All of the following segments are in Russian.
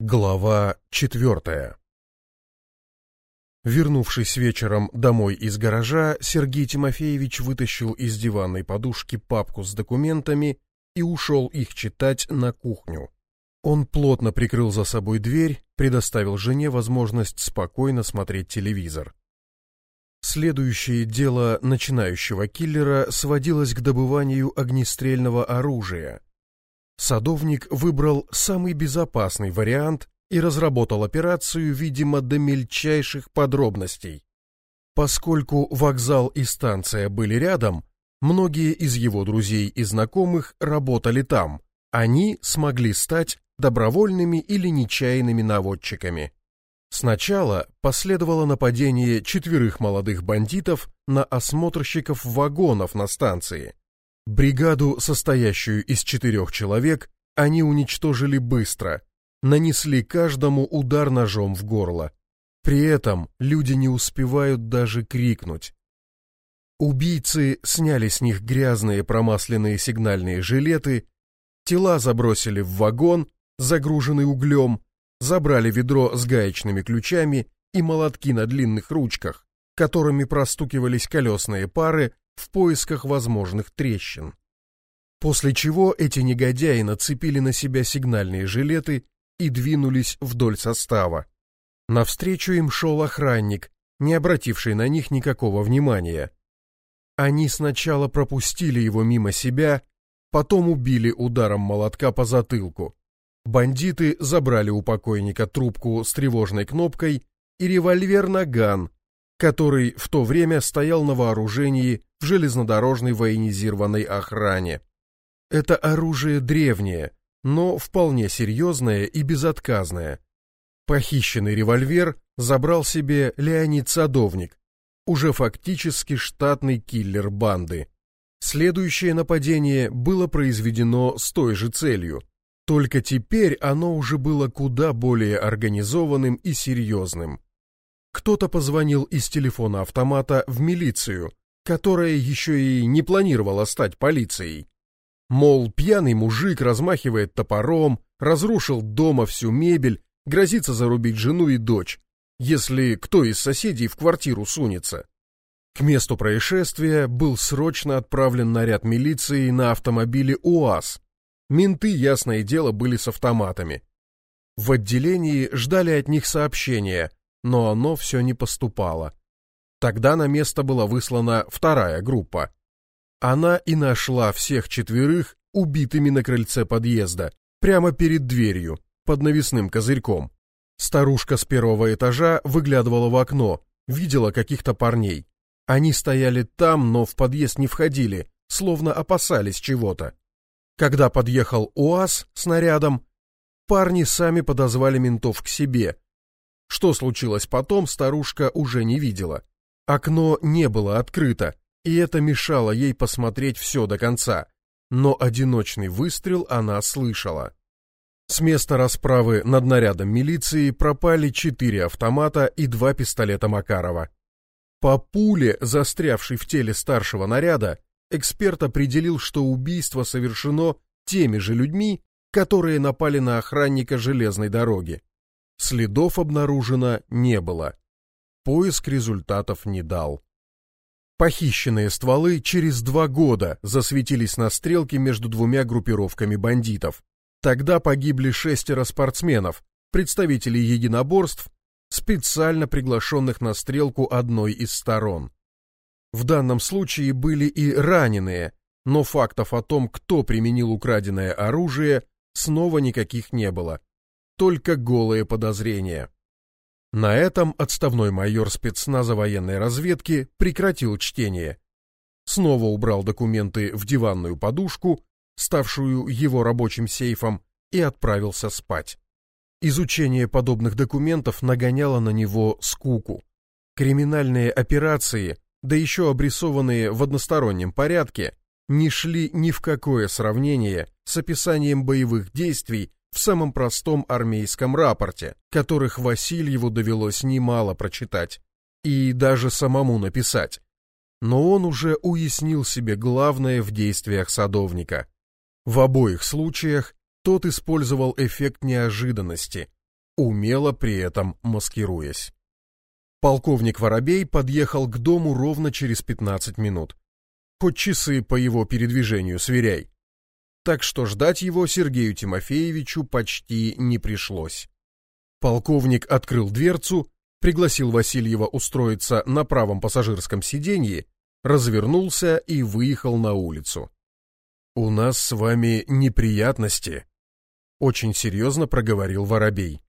Глава четвертая Вернувшись вечером домой из гаража, Сергей Тимофеевич вытащил из диванной подушки папку с документами и ушел их читать на кухню. Он плотно прикрыл за собой дверь, предоставил жене возможность спокойно смотреть телевизор. Следующее дело начинающего киллера сводилось к добыванию огнестрельного оружия — Садовник выбрал самый безопасный вариант и разработал операцию, видимо, до мельчайших подробностей. Поскольку вокзал и станция были рядом, многие из его друзей и знакомых работали там. Они смогли стать добровольными или нечаянными наводчиками. Сначала последовало нападение четверых молодых бандитов на осмотрщиков вагонов на станции. Бригаду, состоящую из четырех человек, они уничтожили быстро, нанесли каждому удар ножом в горло. При этом люди не успевают даже крикнуть. Убийцы сняли с них грязные промасленные сигнальные жилеты, тела забросили в вагон, загруженный углем, забрали ведро с гаечными ключами и молотки на длинных ручках, которыми простукивались колесные пары в поисках возможных трещин. После чего эти негодяи нацепили на себя сигнальные жилеты и двинулись вдоль состава. Навстречу им шел охранник, не обративший на них никакого внимания. Они сначала пропустили его мимо себя, потом убили ударом молотка по затылку. Бандиты забрали у покойника трубку с тревожной кнопкой и револьвер-наган, который в то время стоял на вооружении в железнодорожной военизированной охране. Это оружие древнее, но вполне серьезное и безотказное. Похищенный револьвер забрал себе Леонид Садовник, уже фактически штатный киллер банды. Следующее нападение было произведено с той же целью, только теперь оно уже было куда более организованным и серьезным. Кто-то позвонил из телефона автомата в милицию, которая еще и не планировала стать полицией. Мол, пьяный мужик размахивает топором, разрушил дома всю мебель, грозится зарубить жену и дочь, если кто из соседей в квартиру сунется. К месту происшествия был срочно отправлен наряд милиции на автомобиле УАЗ. Менты, ясное дело, были с автоматами. В отделении ждали от них сообщения, но оно все не поступало. Тогда на место была выслана вторая группа. Она и нашла всех четверых убитыми на крыльце подъезда, прямо перед дверью, под навесным козырьком. Старушка с первого этажа выглядывала в окно, видела каких-то парней. Они стояли там, но в подъезд не входили, словно опасались чего-то. Когда подъехал УАЗ с нарядом, парни сами подозвали ментов к себе, что случилось потом, старушка уже не видела. Окно не было открыто, и это мешало ей посмотреть все до конца. Но одиночный выстрел она слышала. С места расправы над нарядом милиции пропали четыре автомата и два пистолета Макарова. По пуле, застрявшей в теле старшего наряда, эксперт определил, что убийство совершено теми же людьми, которые напали на охранника железной дороги. Следов обнаружено не было. Поиск результатов не дал. Похищенные стволы через два года засветились на стрелке между двумя группировками бандитов. Тогда погибли шестеро спортсменов, представителей единоборств, специально приглашенных на стрелку одной из сторон. В данном случае были и раненые, но фактов о том, кто применил украденное оружие, снова никаких не было только голые подозрения. На этом отставной майор спецназа военной разведки прекратил чтение. Снова убрал документы в диванную подушку, ставшую его рабочим сейфом, и отправился спать. Изучение подобных документов нагоняло на него скуку. Криминальные операции, да еще обрисованные в одностороннем порядке, не шли ни в какое сравнение с описанием боевых действий в самом простом армейском рапорте, которых Васильеву довелось немало прочитать и даже самому написать. Но он уже уяснил себе главное в действиях садовника. В обоих случаях тот использовал эффект неожиданности, умело при этом маскируясь. Полковник Воробей подъехал к дому ровно через 15 минут. Хоть часы по его передвижению сверяй. Так что ждать его Сергею Тимофеевичу почти не пришлось. Полковник открыл дверцу, пригласил Васильева устроиться на правом пассажирском сиденье, развернулся и выехал на улицу. «У нас с вами неприятности», — очень серьезно проговорил Воробей.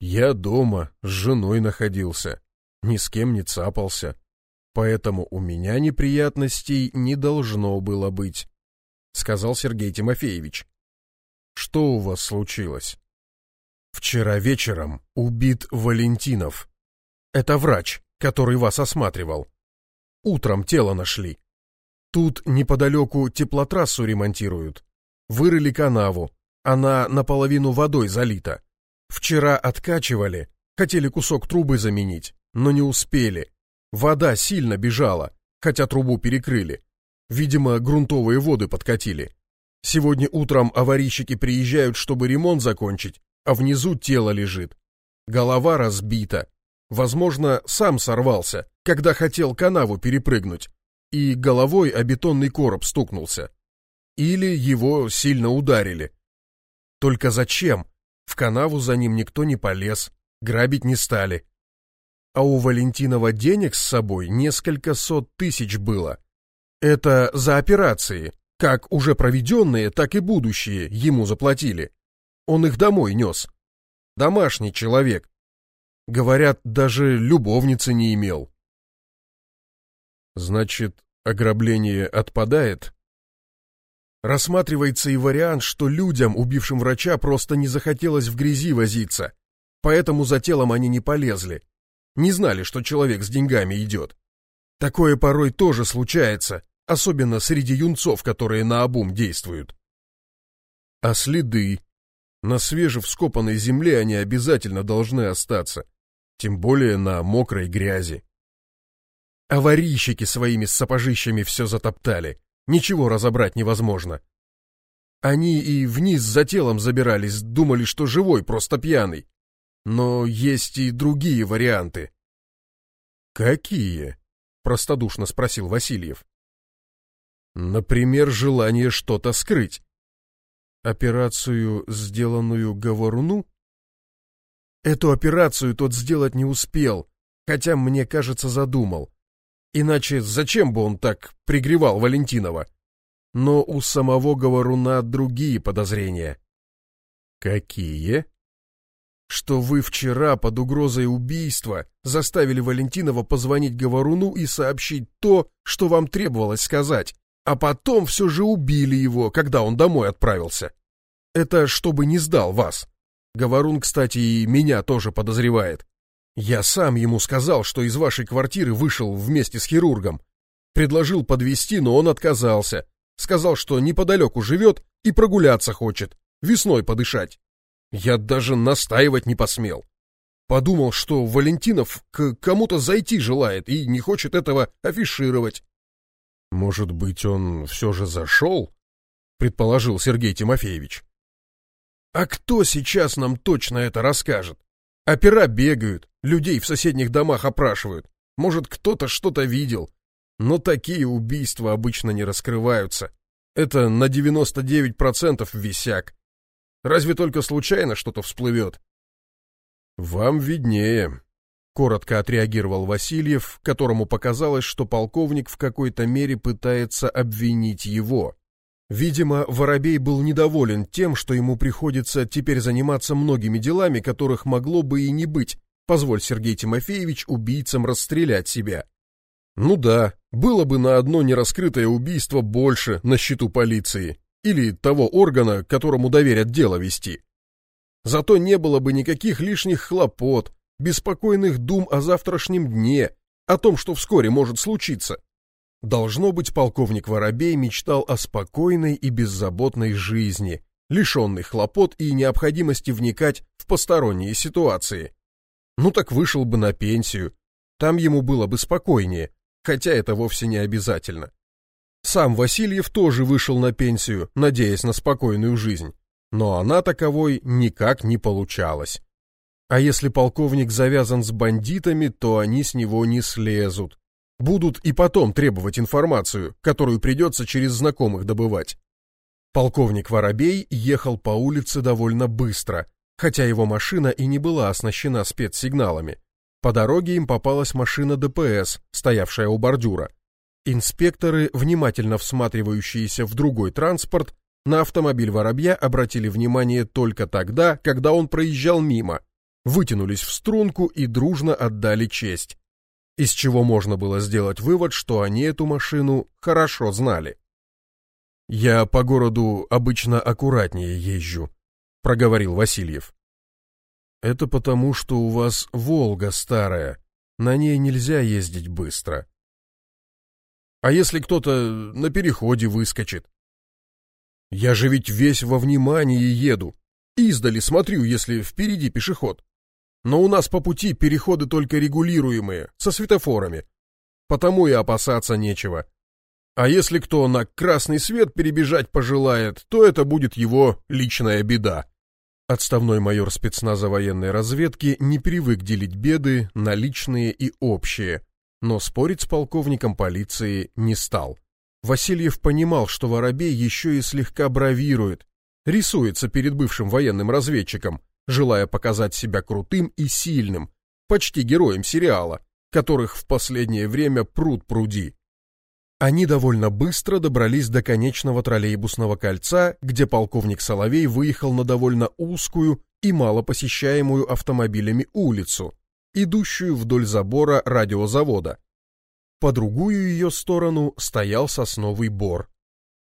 «Я дома, с женой находился, ни с кем не цапался, поэтому у меня неприятностей не должно было быть», — сказал Сергей Тимофеевич. «Что у вас случилось?» Вчера вечером убит Валентинов. Это врач, который вас осматривал. Утром тело нашли. Тут неподалеку теплотрассу ремонтируют. Вырыли канаву. Она наполовину водой залита. Вчера откачивали, хотели кусок трубы заменить, но не успели. Вода сильно бежала, хотя трубу перекрыли. Видимо, грунтовые воды подкатили. Сегодня утром аварийщики приезжают, чтобы ремонт закончить, а внизу тело лежит. Голова разбита. Возможно, сам сорвался, когда хотел канаву перепрыгнуть, и головой о бетонный короб стукнулся. Или его сильно ударили. Только зачем? В канаву за ним никто не полез, грабить не стали. А у Валентинова денег с собой несколько сот тысяч было. Это за операции, как уже проведенные, так и будущие ему заплатили. Он их домой нес. Домашний человек. Говорят, даже любовницы не имел. Значит, ограбление отпадает? Рассматривается и вариант, что людям, убившим врача, просто не захотелось в грязи возиться, поэтому за телом они не полезли. Не знали, что человек с деньгами идет. Такое порой тоже случается, особенно среди юнцов, которые наобум действуют. А следы, на свежевскопанной земле они обязательно должны остаться, тем более на мокрой грязи. Аварийщики своими сапожищами все затоптали, ничего разобрать невозможно. Они и вниз за телом забирались, думали, что живой, просто пьяный. Но есть и другие варианты. «Какие?» — простодушно спросил Васильев. «Например, желание что-то скрыть. Операцию, сделанную Говоруну? Эту операцию тот сделать не успел, хотя, мне кажется, задумал. Иначе зачем бы он так пригревал Валентинова? Но у самого Говоруна другие подозрения. Какие? Что вы вчера под угрозой убийства заставили Валентинова позвонить Говоруну и сообщить то, что вам требовалось сказать а потом все же убили его, когда он домой отправился. Это чтобы не сдал вас. Говорун, кстати, и меня тоже подозревает. Я сам ему сказал, что из вашей квартиры вышел вместе с хирургом. Предложил подвести, но он отказался. Сказал, что неподалеку живет и прогуляться хочет, весной подышать. Я даже настаивать не посмел. Подумал, что Валентинов к кому-то зайти желает и не хочет этого афишировать. Может быть, он все же зашел? Предположил Сергей Тимофеевич. А кто сейчас нам точно это расскажет? Опера бегают, людей в соседних домах опрашивают. Может, кто-то что-то видел. Но такие убийства обычно не раскрываются. Это на 99% висяк. Разве только случайно что-то всплывет? Вам виднее, Коротко отреагировал Васильев, которому показалось, что полковник в какой-то мере пытается обвинить его. Видимо, Воробей был недоволен тем, что ему приходится теперь заниматься многими делами, которых могло бы и не быть. Позволь, Сергей Тимофеевич, убийцам расстрелять себя. Ну да, было бы на одно нераскрытое убийство больше на счету полиции или того органа, которому доверят дело вести. Зато не было бы никаких лишних хлопот, беспокойных дум о завтрашнем дне, о том, что вскоре может случиться. Должно быть, полковник Воробей мечтал о спокойной и беззаботной жизни, лишенной хлопот и необходимости вникать в посторонние ситуации. Ну так вышел бы на пенсию, там ему было бы спокойнее, хотя это вовсе не обязательно. Сам Васильев тоже вышел на пенсию, надеясь на спокойную жизнь, но она таковой никак не получалась. А если полковник завязан с бандитами, то они с него не слезут. Будут и потом требовать информацию, которую придется через знакомых добывать. Полковник Воробей ехал по улице довольно быстро, хотя его машина и не была оснащена спецсигналами. По дороге им попалась машина ДПС, стоявшая у бордюра. Инспекторы, внимательно всматривающиеся в другой транспорт, на автомобиль Воробья обратили внимание только тогда, когда он проезжал мимо, вытянулись в струнку и дружно отдали честь. Из чего можно было сделать вывод, что они эту машину хорошо знали. «Я по городу обычно аккуратнее езжу», — проговорил Васильев. «Это потому, что у вас «Волга» старая, на ней нельзя ездить быстро». «А если кто-то на переходе выскочит?» Я же ведь весь во внимании еду. Издали смотрю, если впереди пешеход. Но у нас по пути переходы только регулируемые, со светофорами. Потому и опасаться нечего. А если кто на красный свет перебежать пожелает, то это будет его личная беда. Отставной майор спецназа военной разведки не привык делить беды на личные и общие, но спорить с полковником полиции не стал. Васильев понимал, что Воробей еще и слегка бравирует, рисуется перед бывшим военным разведчиком, желая показать себя крутым и сильным, почти героем сериала, которых в последнее время пруд пруди. Они довольно быстро добрались до конечного троллейбусного кольца, где полковник Соловей выехал на довольно узкую и мало посещаемую автомобилями улицу, идущую вдоль забора радиозавода. По другую ее сторону стоял сосновый бор.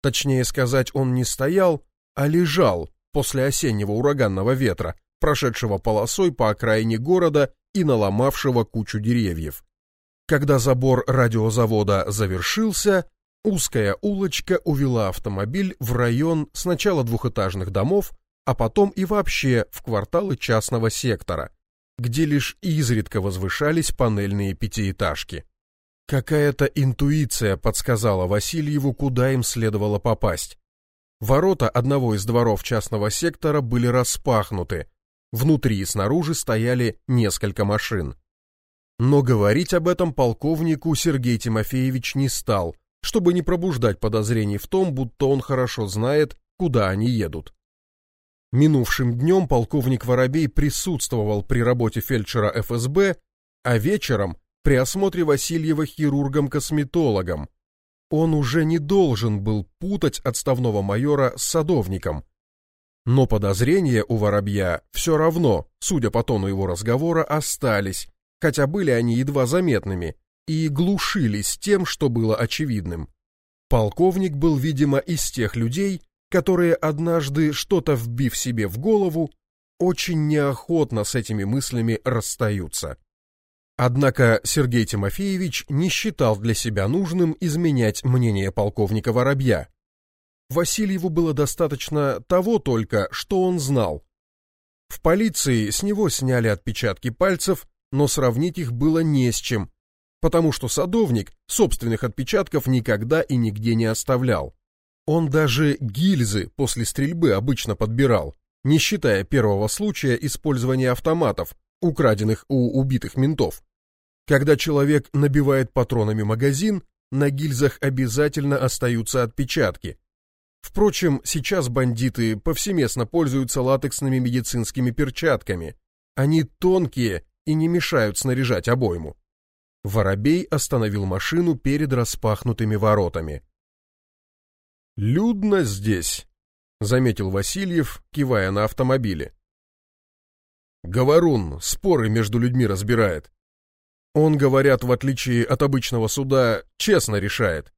Точнее сказать, он не стоял, а лежал после осеннего ураганного ветра, прошедшего полосой по окраине города и наломавшего кучу деревьев. Когда забор радиозавода завершился, узкая улочка увела автомобиль в район сначала двухэтажных домов, а потом и вообще в кварталы частного сектора, где лишь изредка возвышались панельные пятиэтажки. Какая-то интуиция подсказала Васильеву, куда им следовало попасть. Ворота одного из дворов частного сектора были распахнуты. Внутри и снаружи стояли несколько машин. Но говорить об этом полковнику Сергей Тимофеевич не стал, чтобы не пробуждать подозрений в том, будто он хорошо знает, куда они едут. Минувшим днем полковник Воробей присутствовал при работе фельдшера ФСБ, а вечером при осмотре Васильева хирургом-косметологом. Он уже не должен был путать отставного майора с садовником. Но подозрения у Воробья все равно, судя по тону его разговора, остались, хотя были они едва заметными, и глушились тем, что было очевидным. Полковник был, видимо, из тех людей, которые однажды, что-то вбив себе в голову, очень неохотно с этими мыслями расстаются. Однако Сергей Тимофеевич не считал для себя нужным изменять мнение полковника Воробья. Васильеву было достаточно того только, что он знал. В полиции с него сняли отпечатки пальцев, но сравнить их было не с чем, потому что садовник собственных отпечатков никогда и нигде не оставлял. Он даже гильзы после стрельбы обычно подбирал, не считая первого случая использования автоматов, украденных у убитых ментов. Когда человек набивает патронами магазин, на гильзах обязательно остаются отпечатки. Впрочем, сейчас бандиты повсеместно пользуются латексными медицинскими перчатками. Они тонкие и не мешают снаряжать обойму. Воробей остановил машину перед распахнутыми воротами. «Людно здесь», — заметил Васильев, кивая на автомобиле. «Говорун споры между людьми разбирает. Он, говорят, в отличие от обычного суда, честно решает.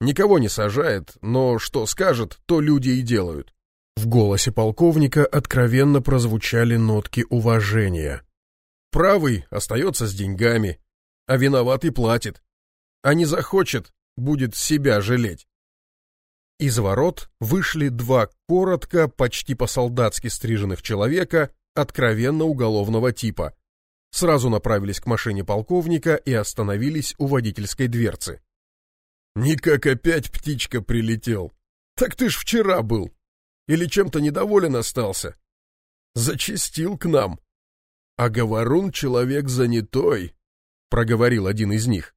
Никого не сажает, но что скажет, то люди и делают. В голосе полковника откровенно прозвучали нотки уважения. Правый остается с деньгами, а виноватый платит. А не захочет, будет себя жалеть. Из ворот вышли два коротко, почти по-солдатски стриженных человека откровенно уголовного типа сразу направились к машине полковника и остановились у водительской дверцы. «Никак опять птичка прилетел. Так ты ж вчера был. Или чем-то недоволен остался? Зачистил к нам». А Говорун человек занятой, проговорил один из них.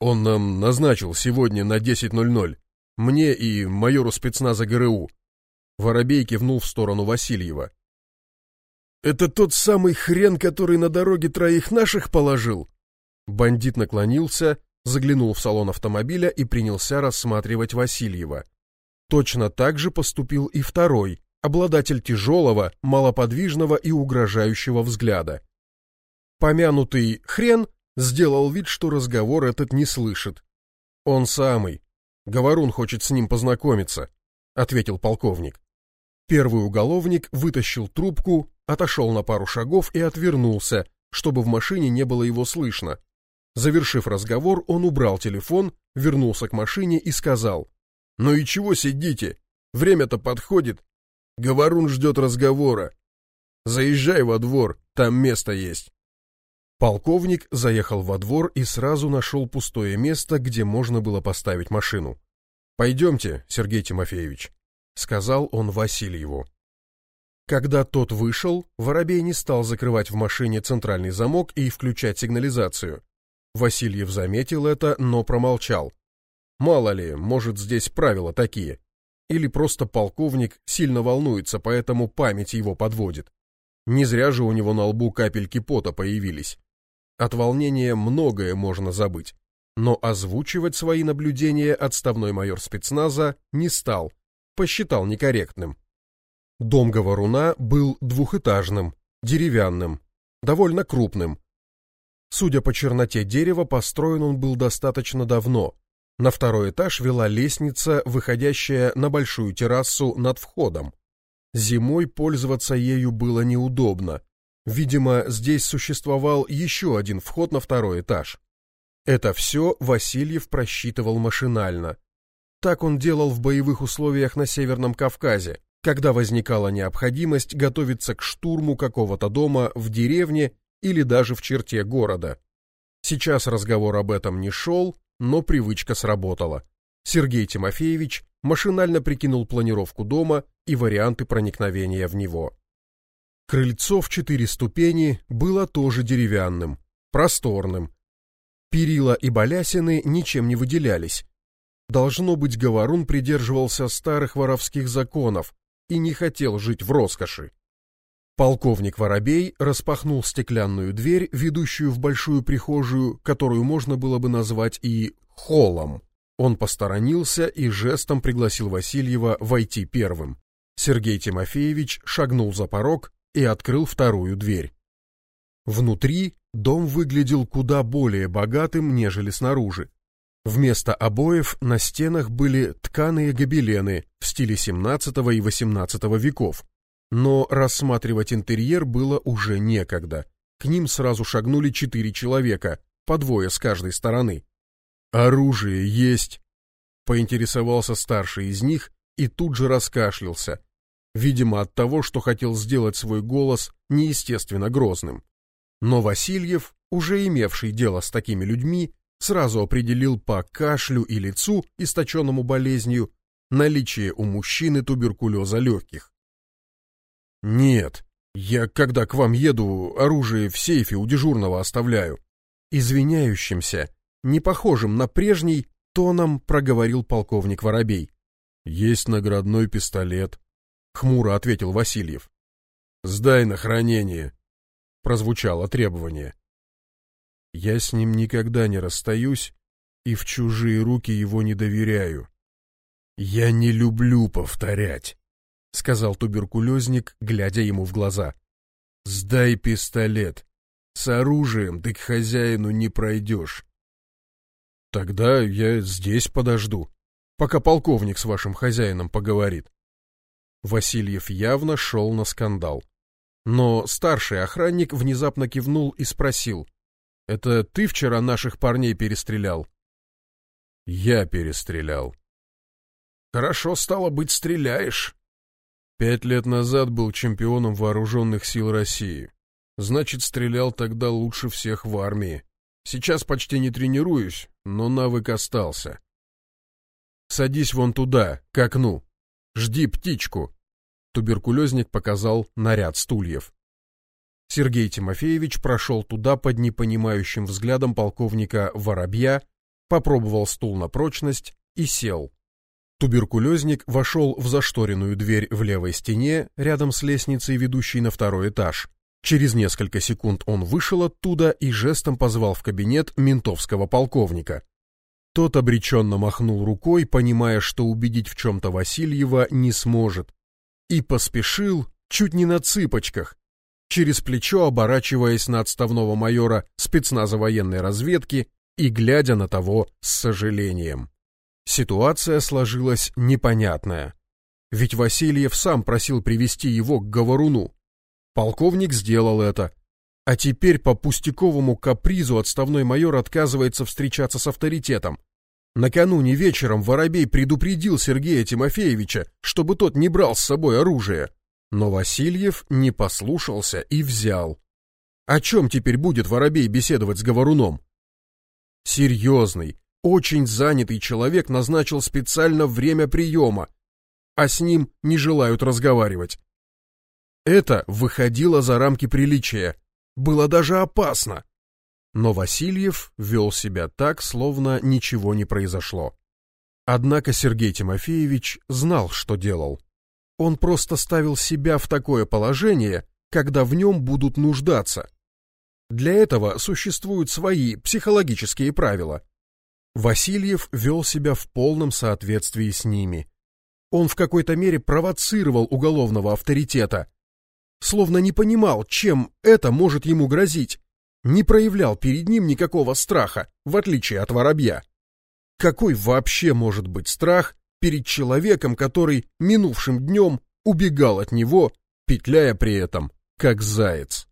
Он нам назначил сегодня на 10.00, мне и майору спецназа ГРУ. Воробей кивнул в сторону Васильева. Это тот самый хрен, который на дороге троих наших положил. Бандит наклонился, заглянул в салон автомобиля и принялся рассматривать Васильева. Точно так же поступил и второй, обладатель тяжелого, малоподвижного и угрожающего взгляда. Помянутый хрен сделал вид, что разговор этот не слышит. Он самый. Говорун хочет с ним познакомиться, ответил полковник. Первый уголовник вытащил трубку, отошел на пару шагов и отвернулся, чтобы в машине не было его слышно. Завершив разговор, он убрал телефон, вернулся к машине и сказал: "Ну и чего сидите? Время-то подходит. Говорун ждет разговора. Заезжай во двор, там место есть. Полковник заехал во двор и сразу нашел пустое место, где можно было поставить машину. «Пойдемте, Сергей Тимофеевич», — сказал он Васильеву. Когда тот вышел, Воробей не стал закрывать в машине центральный замок и включать сигнализацию. Васильев заметил это, но промолчал. Мало ли, может, здесь правила такие. Или просто полковник сильно волнуется, поэтому память его подводит. Не зря же у него на лбу капельки пота появились. От волнения многое можно забыть. Но озвучивать свои наблюдения отставной майор спецназа не стал, посчитал некорректным. Дом Говоруна был двухэтажным, деревянным, довольно крупным. Судя по черноте дерева, построен он был достаточно давно, на второй этаж вела лестница, выходящая на большую террасу над входом. Зимой пользоваться ею было неудобно. Видимо, здесь существовал еще один вход на второй этаж. Это все Васильев просчитывал машинально. Так он делал в боевых условиях на Северном Кавказе, когда возникала необходимость готовиться к штурму какого-то дома в деревне или даже в черте города. Сейчас разговор об этом не шел, но привычка сработала. Сергей Тимофеевич машинально прикинул планировку дома и варианты проникновения в него. Крыльцо в четыре ступени было тоже деревянным, просторным. Перила и балясины ничем не выделялись. Должно быть, Говорун придерживался старых воровских законов и не хотел жить в роскоши. Полковник Воробей распахнул стеклянную дверь, ведущую в большую прихожую, которую можно было бы назвать и холлом. Он посторонился и жестом пригласил Васильева войти первым. Сергей Тимофеевич шагнул за порог и открыл вторую дверь. Внутри дом выглядел куда более богатым, нежели снаружи. Вместо обоев на стенах были тканые гобелены в стиле XVII и XVIII веков, но рассматривать интерьер было уже некогда. К ним сразу шагнули четыре человека, по двое с каждой стороны. «Оружие есть!» — поинтересовался старший из них и тут же раскашлялся, видимо от того, что хотел сделать свой голос неестественно грозным. Но Васильев, уже имевший дело с такими людьми, сразу определил по кашлю и лицу, источенному болезнью, наличие у мужчины туберкулеза легких. Нет, я когда к вам еду, оружие в сейфе у дежурного оставляю. Извиняющимся, не похожим на прежний, тоном проговорил полковник Воробей. Есть наградной пистолет, хмуро ответил Васильев. Сдай на хранение, прозвучало требование. Я с ним никогда не расстаюсь и в чужие руки его не доверяю. Я не люблю повторять. — сказал туберкулезник, глядя ему в глаза. «Сдай пистолет. С оружием ты к хозяину не пройдешь». «Тогда я здесь подожду, пока полковник с вашим хозяином поговорит». Васильев явно шел на скандал. Но старший охранник внезапно кивнул и спросил. «Это ты вчера наших парней перестрелял?» «Я перестрелял». «Хорошо, стало быть, стреляешь», Пять лет назад был чемпионом вооруженных сил России. Значит, стрелял тогда лучше всех в армии. Сейчас почти не тренируюсь, но навык остался. Садись вон туда, к окну. Жди птичку. Туберкулезник показал на ряд стульев. Сергей Тимофеевич прошел туда под непонимающим взглядом полковника Воробья, попробовал стул на прочность и сел. Туберкулезник вошел в зашторенную дверь в левой стене, рядом с лестницей, ведущей на второй этаж. Через несколько секунд он вышел оттуда и жестом позвал в кабинет ментовского полковника. Тот обреченно махнул рукой, понимая, что убедить в чем-то Васильева не сможет, и поспешил чуть не на цыпочках, через плечо оборачиваясь на отставного майора спецназа военной разведки и глядя на того с сожалением. Ситуация сложилась непонятная. Ведь Васильев сам просил привести его к говоруну. Полковник сделал это. А теперь по пустяковому капризу отставной майор отказывается встречаться с авторитетом. Накануне вечером Воробей предупредил Сергея Тимофеевича, чтобы тот не брал с собой оружие. Но Васильев не послушался и взял. О чем теперь будет Воробей беседовать с говоруном? Серьезный, очень занятый человек назначил специально время приема, а с ним не желают разговаривать. Это выходило за рамки приличия, было даже опасно. Но Васильев вел себя так, словно ничего не произошло. Однако Сергей Тимофеевич знал, что делал. Он просто ставил себя в такое положение, когда в нем будут нуждаться. Для этого существуют свои психологические правила. Васильев вел себя в полном соответствии с ними. Он в какой-то мере провоцировал уголовного авторитета, словно не понимал, чем это может ему грозить, не проявлял перед ним никакого страха, в отличие от воробья. Какой вообще может быть страх перед человеком, который минувшим днем убегал от него, петляя при этом, как заяц.